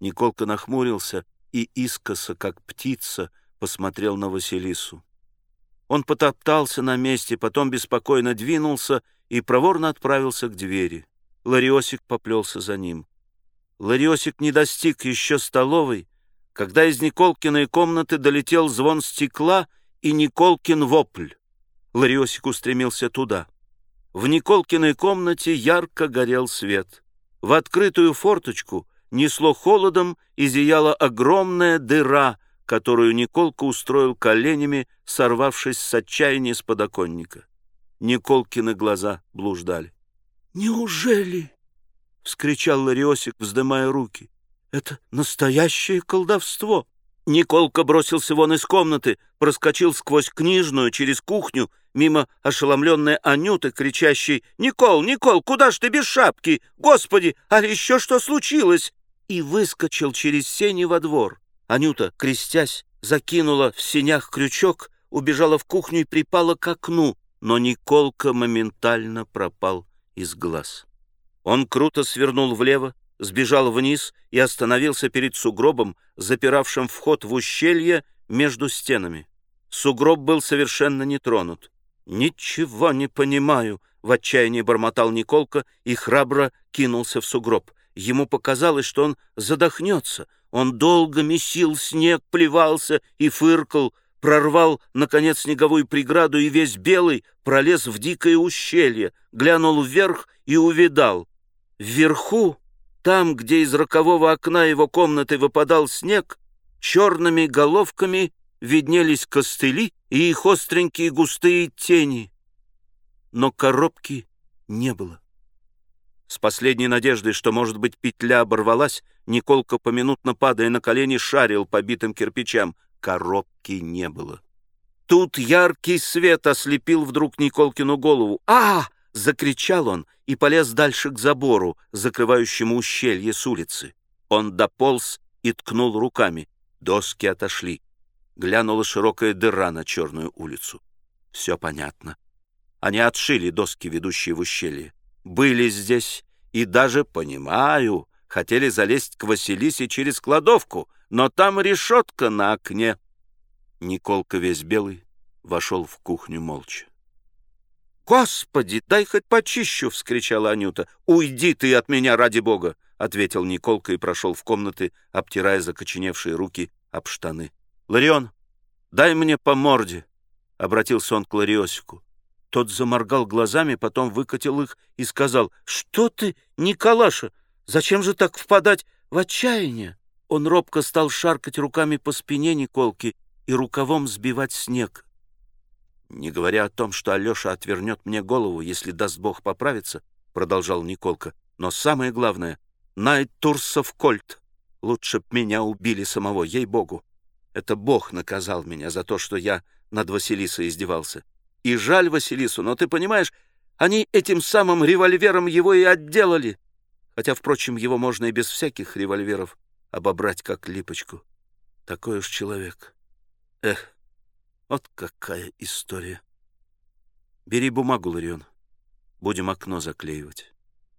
Николка нахмурился и искоса, как птица, посмотрел на Василису. Он потоптался на месте, потом беспокойно двинулся и проворно отправился к двери. Лариосик поплелся за ним. Лариосик не достиг еще столовой, когда из Николкиной комнаты долетел звон стекла и Николкин вопль. Лариосик устремился туда. В Николкиной комнате ярко горел свет. В открытую форточку несло холодом и зияла огромная дыра, которую Николка устроил коленями, сорвавшись с отчаяния с подоконника. Николкины глаза блуждали. «Неужели?» — вскричал Лариосик, вздымая руки. «Это настоящее колдовство!» Николка бросился вон из комнаты, проскочил сквозь книжную, через кухню, мимо ошеломленной Анюты, кричащей «Никол, Никол, куда ж ты без шапки? Господи, а еще что случилось?» И выскочил через сени во двор. Анюта, крестясь, закинула в сенях крючок, убежала в кухню и припала к окну, но Николка моментально пропал из глаз. Он круто свернул влево, сбежал вниз и остановился перед сугробом, запиравшим вход в ущелье между стенами. Сугроб был совершенно не тронут. «Ничего не понимаю», — в отчаянии бормотал Николка и храбро кинулся в сугроб. Ему показалось, что он задохнется. Он долго месил снег, плевался и фыркал, прорвал, наконец, снеговую преграду и весь белый пролез в дикое ущелье, глянул вверх и увидал. Вверху там, где из рокового окна его комнаты выпадал снег, черными головками виднелись костыли и их остренькие густые тени. Но коробки не было. С последней надеждой, что, может быть, петля оборвалась, Николка, поминутно падая на колени, шарил по битым кирпичам. Коробки не было. Тут яркий свет ослепил вдруг Николкину голову. «А!» — закричал он и полез дальше к забору, закрывающему ущелье с улицы. Он дополз и ткнул руками. Доски отошли. Глянула широкая дыра на черную улицу. Все понятно. Они отшили доски, ведущие в ущелье. Были здесь и даже, понимаю, хотели залезть к Василисе через кладовку, но там решетка на окне. Николка весь белый вошел в кухню молча. «Господи, дай хоть почищу!» — вскричала Анюта. «Уйди ты от меня, ради бога!» — ответил Николка и прошел в комнаты, обтирая закоченевшие руки об штаны. «Ларион, дай мне по морде!» — обратился он к Лариосику. Тот заморгал глазами, потом выкатил их и сказал, «Что ты, Николаша, зачем же так впадать в отчаяние?» Он робко стал шаркать руками по спине Николки и рукавом сбивать снег. «Не говоря о том, что Алеша отвернет мне голову, если даст Бог поправиться», — продолжал Николка, «но самое главное — Найт Турсов Кольт. Лучше б меня убили самого, ей-богу. Это Бог наказал меня за то, что я над Василисой издевался. И жаль Василису, но ты понимаешь, они этим самым револьвером его и отделали. Хотя, впрочем, его можно и без всяких револьверов обобрать как липочку. Такой уж человек. Эх, вот какая история. Бери бумагу, Ларион. Будем окно заклеивать.